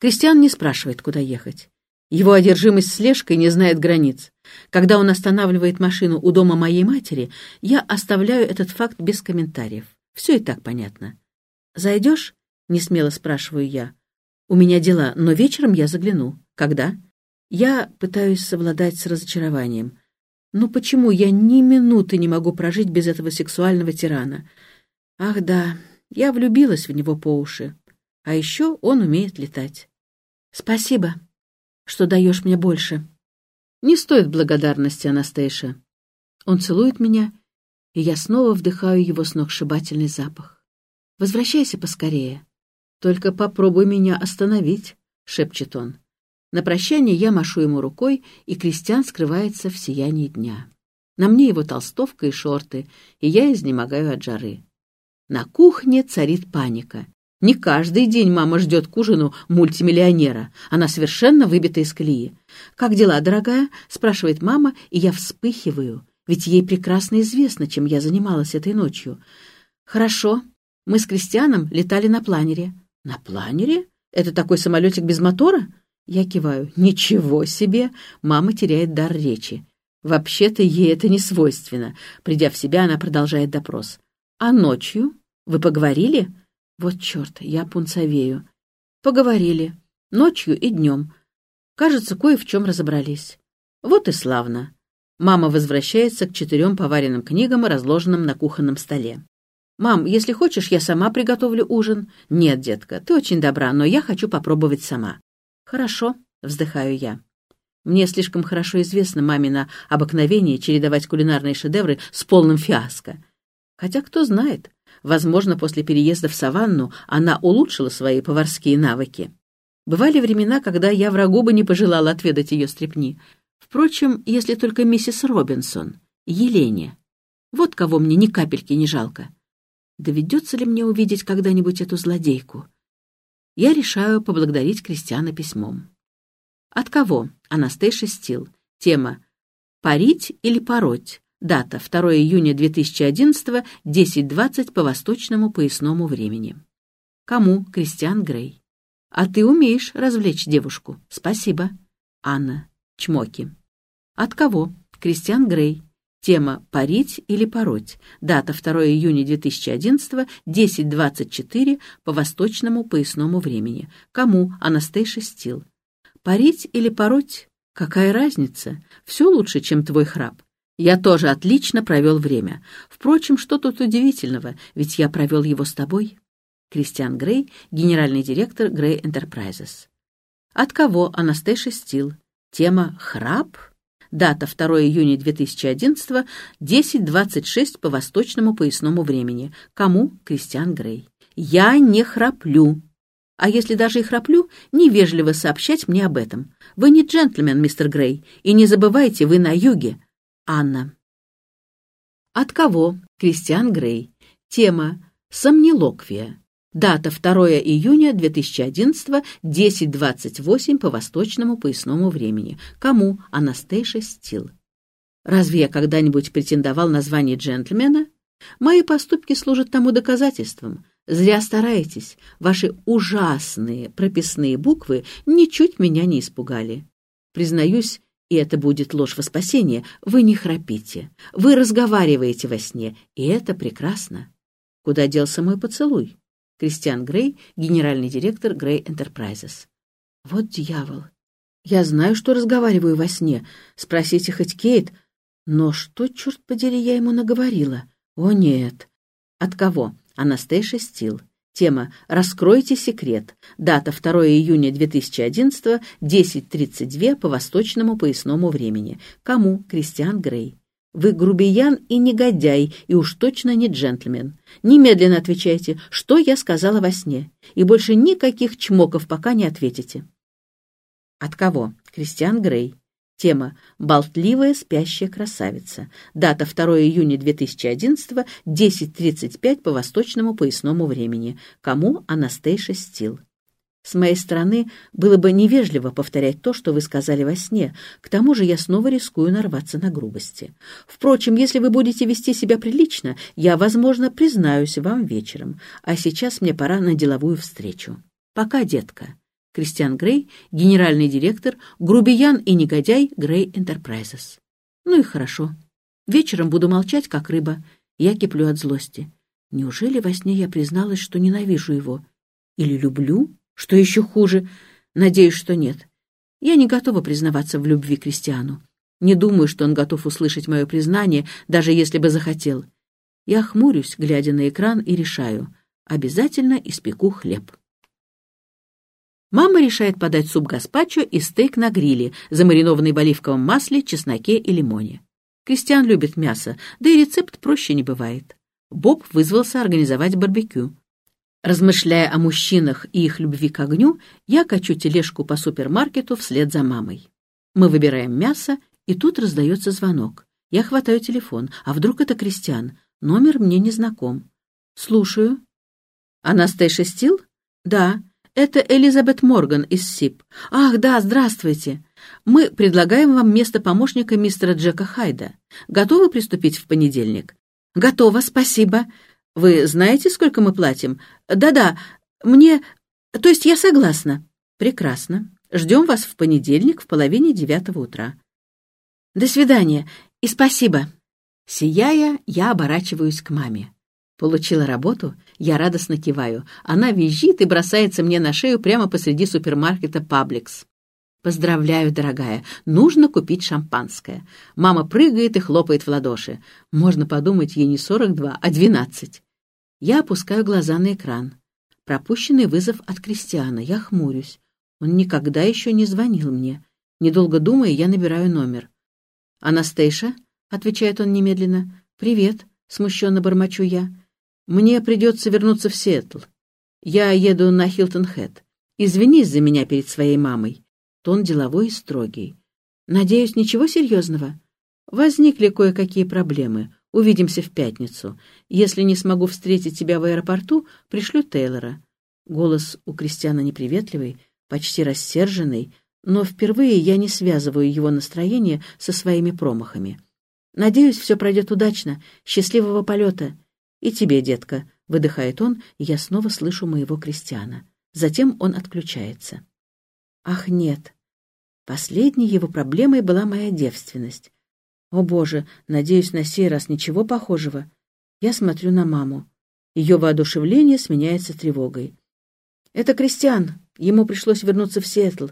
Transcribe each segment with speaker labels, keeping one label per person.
Speaker 1: Кристиан не спрашивает, куда ехать. Его одержимость слежкой не знает границ. Когда он останавливает машину у дома моей матери, я оставляю этот факт без комментариев. Все и так понятно. «Зайдешь?» — несмело спрашиваю я. «У меня дела, но вечером я загляну. Когда?» Я пытаюсь совладать с разочарованием. Ну почему я ни минуты не могу прожить без этого сексуального тирана? Ах да, я влюбилась в него по уши. А еще он умеет летать. Спасибо, что даешь мне больше. Не стоит благодарности, Анастейша. Он целует меня, и я снова вдыхаю его сногсшибательный запах. Возвращайся поскорее. Только попробуй меня остановить, шепчет он. На прощание я машу ему рукой, и Кристиан скрывается в сиянии дня. На мне его толстовка и шорты, и я изнемогаю от жары. На кухне царит паника. Не каждый день мама ждет к ужину мультимиллионера. Она совершенно выбита из колеи. «Как дела, дорогая?» — спрашивает мама, и я вспыхиваю, ведь ей прекрасно известно, чем я занималась этой ночью. «Хорошо. Мы с Кристианом летали на планере». «На планере? Это такой самолетик без мотора?» Я киваю. «Ничего себе!» Мама теряет дар речи. Вообще-то ей это не свойственно. Придя в себя, она продолжает допрос. «А ночью? Вы поговорили?» «Вот черт, я пунцовею». «Поговорили. Ночью и днем. Кажется, кое в чем разобрались». «Вот и славно». Мама возвращается к четырем поваренным книгам, разложенным на кухонном столе. «Мам, если хочешь, я сама приготовлю ужин». «Нет, детка, ты очень добра, но я хочу попробовать сама». «Хорошо», — вздыхаю я. Мне слишком хорошо известно мамино обыкновение чередовать кулинарные шедевры с полным фиаско. Хотя, кто знает, возможно, после переезда в саванну она улучшила свои поварские навыки. Бывали времена, когда я врагу бы не пожелала отведать ее стрепни. Впрочем, если только миссис Робинсон, Елене. Вот кого мне ни капельки не жалко. Доведется ли мне увидеть когда-нибудь эту злодейку? я решаю поблагодарить Кристиана письмом. От кого? Анастейша Стил. Тема «Парить или пороть?» Дата 2 июня 2011, 10.20 по восточному поясному времени. Кому? Кристиан Грей. А ты умеешь развлечь девушку. Спасибо. Анна. Чмоки. От кого? Кристиан Грей. Тема «Парить или пороть». Дата 2 июня 2011, 10.24 по восточному поясному времени. Кому? Анастейша Стил. «Парить или пороть? Какая разница? Все лучше, чем твой храп. Я тоже отлично провел время. Впрочем, что тут удивительного, ведь я провел его с тобой». Кристиан Грей, генеральный директор Грей Enterprises. От кого Анастейша Стил? Тема «Храп»? Дата 2 июня 2011, 10.26 по восточному поясному времени. Кому? Кристиан Грей. Я не храплю. А если даже и храплю, невежливо сообщать мне об этом. Вы не джентльмен, мистер Грей, и не забывайте, вы на юге. Анна. От кого? Кристиан Грей. Тема «Сомнилоквия». Дата 2 июня 2011, 10.28 по восточному поясному времени. Кому? Анастейша Стил. Разве я когда-нибудь претендовал на звание джентльмена? Мои поступки служат тому доказательством. Зря стараетесь. Ваши ужасные прописные буквы ничуть меня не испугали. Признаюсь, и это будет ложь во спасение, вы не храпите. Вы разговариваете во сне, и это прекрасно. Куда делся мой поцелуй? Кристиан Грей, генеральный директор Грей Enterprises. Вот дьявол. Я знаю, что разговариваю во сне. Спросите хоть Кейт. Но что, черт подери, я ему наговорила? О, нет. От кого? Анастейша Стил. Тема «Раскройте секрет». Дата 2 июня 2011, 10.32 по восточному поясному времени. Кому? Кристиан Грей. Вы грубиян и негодяй, и уж точно не джентльмен. Немедленно отвечайте, что я сказала во сне, и больше никаких чмоков пока не ответите. От кого? Кристиан Грей. Тема «Болтливая спящая красавица». Дата 2 июня 2011, 10.35 по восточному поясному времени. Кому? Анастейша Стил. С моей стороны было бы невежливо повторять то, что вы сказали во сне. К тому же я снова рискую нарваться на грубости. Впрочем, если вы будете вести себя прилично, я, возможно, признаюсь вам вечером. А сейчас мне пора на деловую встречу. Пока, детка. Кристиан Грей, генеральный директор, грубиян и негодяй Грей Enterprises. Ну и хорошо. Вечером буду молчать, как рыба. Я киплю от злости. Неужели во сне я призналась, что ненавижу его? Или люблю? Что еще хуже? Надеюсь, что нет. Я не готова признаваться в любви Кристиану. Не думаю, что он готов услышать мое признание, даже если бы захотел. Я хмурюсь, глядя на экран, и решаю. Обязательно испеку хлеб. Мама решает подать суп гаспачо и стейк на гриле, замаринованный в оливковом масле, чесноке и лимоне. Кристиан любит мясо, да и рецепт проще не бывает. Боб вызвался организовать барбекю. Размышляя о мужчинах и их любви к огню, я качу тележку по супермаркету вслед за мамой. Мы выбираем мясо, и тут раздается звонок. Я хватаю телефон, а вдруг это Кристиан? Номер мне не знаком. Слушаю. Анастейша Стил? Да. Это Элизабет Морган из СИП. Ах, да, здравствуйте. Мы предлагаем вам место помощника мистера Джека Хайда. Готовы приступить в понедельник? Готово, спасибо. Вы знаете, сколько мы платим? Да-да, мне... То есть я согласна. Прекрасно. Ждем вас в понедельник в половине девятого утра. До свидания и спасибо. Сияя, я оборачиваюсь к маме. Получила работу, я радостно киваю. Она визжит и бросается мне на шею прямо посреди супермаркета «Пабликс». «Поздравляю, дорогая, нужно купить шампанское». Мама прыгает и хлопает в ладоши. Можно подумать, ей не 42, а 12. Я опускаю глаза на экран. Пропущенный вызов от Кристиана. Я хмурюсь. Он никогда еще не звонил мне. Недолго думая, я набираю номер. «Анастейша?» — отвечает он немедленно. «Привет», — смущенно бормочу я. Мне придется вернуться в Сиэтл. Я еду на Хилтон-Хэт. Извинись за меня перед своей мамой. Тон деловой и строгий. Надеюсь, ничего серьезного? Возникли кое-какие проблемы. Увидимся в пятницу. Если не смогу встретить тебя в аэропорту, пришлю Тейлора. Голос у Кристиана неприветливый, почти рассерженный, но впервые я не связываю его настроение со своими промахами. Надеюсь, все пройдет удачно. Счастливого полета. «И тебе, детка», — выдыхает он, и я снова слышу моего крестьяна. Затем он отключается. Ах, нет. Последней его проблемой была моя девственность. О, Боже, надеюсь, на сей раз ничего похожего. Я смотрю на маму. Ее воодушевление сменяется тревогой. Это Кристиан. Ему пришлось вернуться в Сиэтл.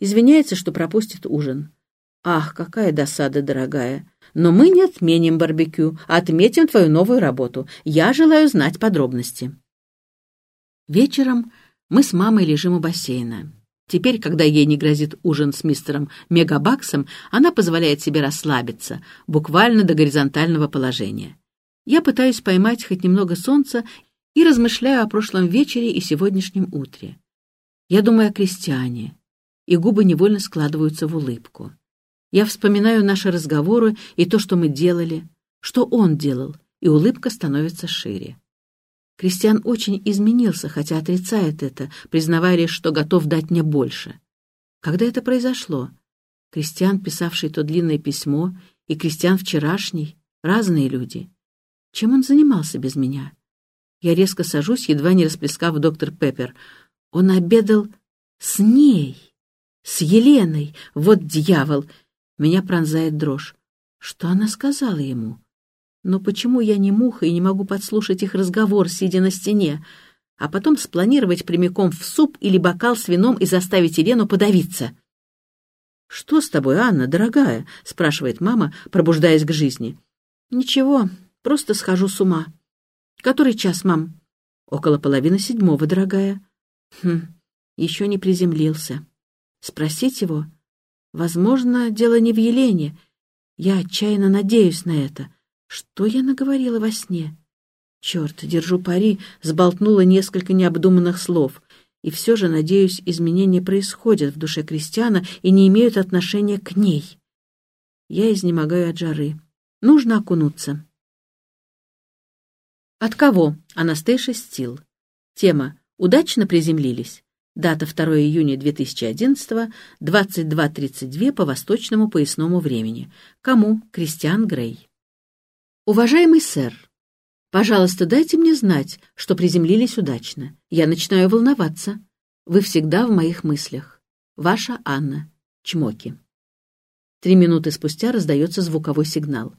Speaker 1: Извиняется, что пропустит ужин. Ах, какая досада, дорогая. Но мы не отменим барбекю, а отметим твою новую работу. Я желаю знать подробности. Вечером мы с мамой лежим у бассейна. Теперь, когда ей не грозит ужин с мистером Мегабаксом, она позволяет себе расслабиться, буквально до горизонтального положения. Я пытаюсь поймать хоть немного солнца и размышляю о прошлом вечере и сегодняшнем утре. Я думаю о крестьяне, и губы невольно складываются в улыбку. Я вспоминаю наши разговоры и то, что мы делали, что он делал, и улыбка становится шире. Кристиан очень изменился, хотя отрицает это, признавая лишь, что готов дать мне больше. Когда это произошло? Кристиан, писавший то длинное письмо, и Кристиан вчерашний — разные люди. Чем он занимался без меня? Я резко сажусь, едва не расплескав доктор Пеппер. Он обедал с ней, с Еленой. Вот дьявол! Меня пронзает дрожь. Что она сказала ему? Но почему я не муха и не могу подслушать их разговор, сидя на стене, а потом спланировать прямиком в суп или бокал с вином и заставить Елену подавиться? «Что с тобой, Анна, дорогая?» — спрашивает мама, пробуждаясь к жизни. «Ничего, просто схожу с ума». «Который час, мам?» «Около половины седьмого, дорогая». «Хм, еще не приземлился. Спросить его?» Возможно, дело не в Елене. Я отчаянно надеюсь на это. Что я наговорила во сне? Черт, держу пари, сболтнула несколько необдуманных слов. И все же, надеюсь, изменения происходят в душе крестьяна и не имеют отношения к ней. Я изнемогаю от жары. Нужно окунуться. От кого? Анастейша Стил. Тема «Удачно приземлились». Дата 2 июня 2011, 22.32 по восточному поясному времени. Кому? Кристиан Грей. Уважаемый сэр, пожалуйста, дайте мне знать, что приземлились удачно. Я начинаю волноваться. Вы всегда в моих мыслях. Ваша Анна. Чмоки. Три минуты спустя раздается звуковой сигнал.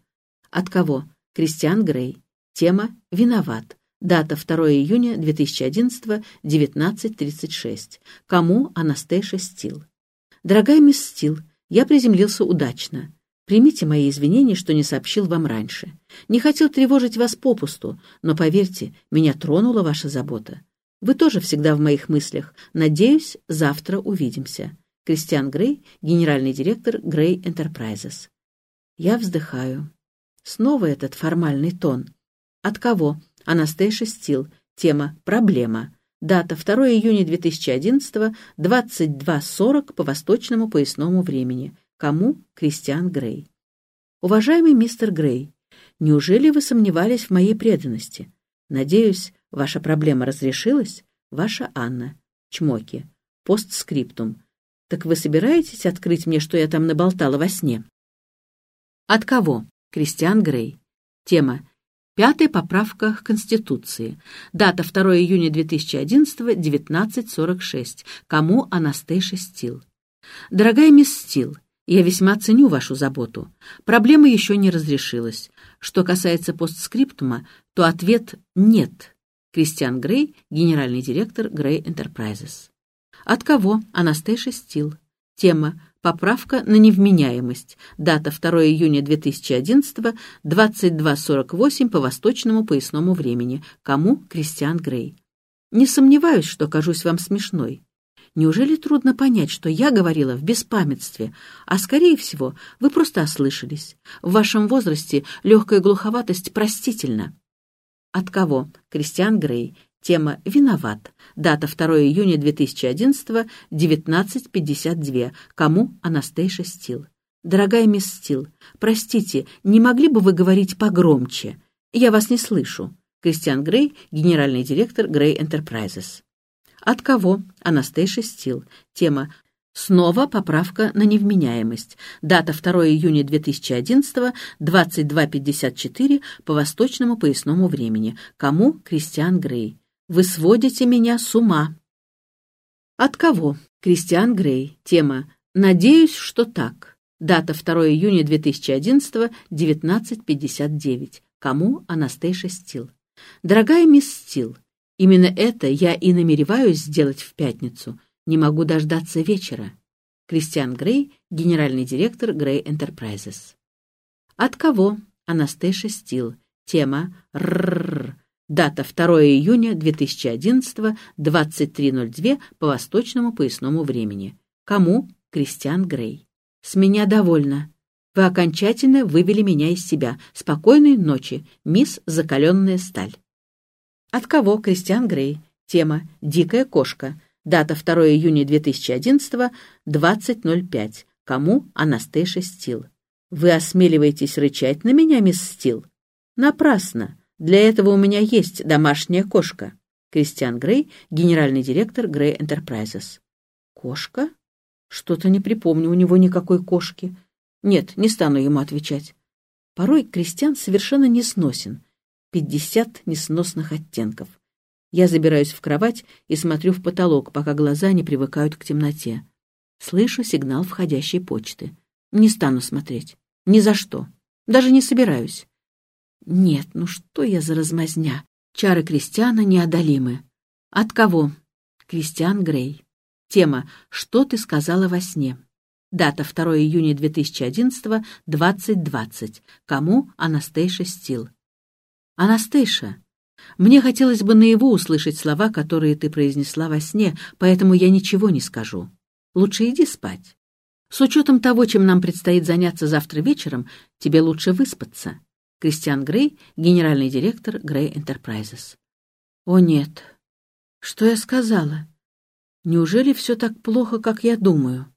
Speaker 1: От кого? Кристиан Грей. Тема «Виноват». Дата 2 июня 2011, 19.36. Кому Анастейша Стил? Дорогая мисс Стил, я приземлился удачно. Примите мои извинения, что не сообщил вам раньше. Не хотел тревожить вас попусту, но, поверьте, меня тронула ваша забота. Вы тоже всегда в моих мыслях. Надеюсь, завтра увидимся. Кристиан Грей, генеральный директор Грей Enterprises. Я вздыхаю. Снова этот формальный тон. От кого? Анастейша Стил. Тема «Проблема». Дата 2 июня 2011, 22.40 по восточному поясному времени. Кому? Кристиан Грей. Уважаемый мистер Грей, неужели вы сомневались в моей преданности? Надеюсь, ваша проблема разрешилась? Ваша Анна. Чмоки. Постскриптум. Так вы собираетесь открыть мне, что я там наболтала во сне? От кого? Кристиан Грей. Тема Пятая поправка к Конституции. Дата 2 июня 2011, 19.46. Кому Анастейша Стил. Дорогая мисс Стил, я весьма ценю вашу заботу. Проблема еще не разрешилась. Что касается постскриптума, то ответ «нет». Кристиан Грей, генеральный директор Грей Enterprises. От кого? Анастейша Стил. Тема Поправка на невменяемость. Дата 2 июня 2011, 22.48 по восточному поясному времени. Кому? Кристиан Грей. Не сомневаюсь, что кажусь вам смешной. Неужели трудно понять, что я говорила в беспамятстве, а, скорее всего, вы просто ослышались? В вашем возрасте легкая глуховатость простительна. От кого? Кристиан Грей. Тема «Виноват». Дата 2 июня 2011, 19.52. Кому Анастейша Стил. Дорогая мисс Стил, простите, не могли бы вы говорить погромче? Я вас не слышу. Кристиан Грей, генеральный директор Грей Enterprises. От кого? Анастейша Стил. Тема Снова поправка на невменяемость. Дата 2 июня 2011, 22.54 по восточному поясному времени. Кому? Кристиан Грей. Вы сводите меня с ума. От кого? Кристиан Грей. Тема «Надеюсь, что так». Дата 2 июня 2011, 19.59. Кому? Анастейша Стил. Дорогая мисс Стил, именно это я и намереваюсь сделать в пятницу. Не могу дождаться вечера. Кристиан Грей, генеральный директор Грей Enterprises. От кого? Анастейша Стил. Тема «Ррррр». Дата 2 июня 2011, 23.02 по восточному поясному времени. Кому? Кристиан Грей. С меня довольно. Вы окончательно вывели меня из себя. Спокойной ночи, мисс Закаленная Сталь. От кого? Кристиан Грей. Тема «Дикая кошка». Дата 2 июня 2011, 20.05. Кому? Анастейша Стил. Вы осмеливаетесь рычать на меня, мисс Стил? Напрасно. Для этого у меня есть домашняя кошка. Кристиан Грей, генеральный директор Грей Enterprises. Кошка? Что-то не припомню у него никакой кошки. Нет, не стану ему отвечать. Порой Кристиан совершенно несносен. Пятьдесят несносных оттенков. Я забираюсь в кровать и смотрю в потолок, пока глаза не привыкают к темноте. Слышу сигнал входящей почты. Не стану смотреть. Ни за что. Даже не собираюсь. Нет, ну что я за размазня? Чары Кристиана неодолимы. От кого? Кристиан Грей. Тема «Что ты сказала во сне?» Дата 2 июня 2011, 20.20. Кому? Анастейша Стил. Анастейша, мне хотелось бы наяву услышать слова, которые ты произнесла во сне, поэтому я ничего не скажу. Лучше иди спать. С учетом того, чем нам предстоит заняться завтра вечером, тебе лучше выспаться. Кристиан Грей, генеральный директор Грей Enterprises. О нет, что я сказала? Неужели все так плохо, как я думаю?